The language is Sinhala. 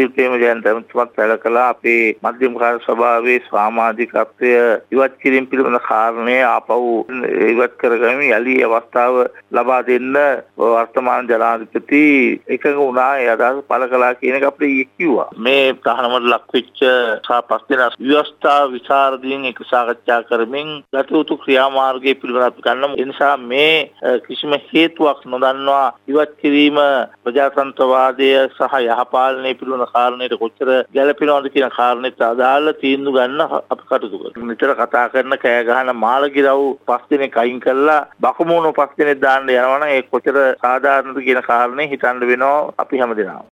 සුනිල් ප්‍රේමජයන්ත ඇමතුමත් පැළ කළා අපේ මධ්‍යම කාර්ය සභාවේ සමාජිකත්වය ඉවත් කිරීම පිළිබඳ කාරණය ආපහු ඉවත් කරගමින් යලි අවස්ථාව ලබා දෙන්න වර්තමාන ජනාධිපති එකඟ වුණා ඒ අදහස පළ කළා කියන එක අපිට කිව්වා. මේ තහනමට ලක්වෙච්ච සා පස් දෙනා ව්‍යවස්ථා විචාරදීන් එක සාකච්ඡා කරමින් ගත යුතු ක්‍රියාමාර්ගය පිළිබඳව අපි ගන්නවා. ඒ නිසා මේ කිසිම හේතුවක් නොදන්නවා ඉවත් කිරීම ප්‍රජාතන්ත්‍රවාදය සහ යහපාලනය පිළිබඳ කාරණයට කොච්චර ගැළපෙනවද කියන කාරණයට අදාළ තීන්දුව ගන්න අපි කටයුතු කරනවා. නිතර කතා කරන කෑ ගහන මාළගිරව් පස් දෙනෙක් අයින් කළා බකමූණු පස් දෙනෙක් දාන්න යනවා නම් ඒ කොච්චර සාධාරණද කියන කාරණේ හිතන්න වෙනවා අපි හැමදෙනාම.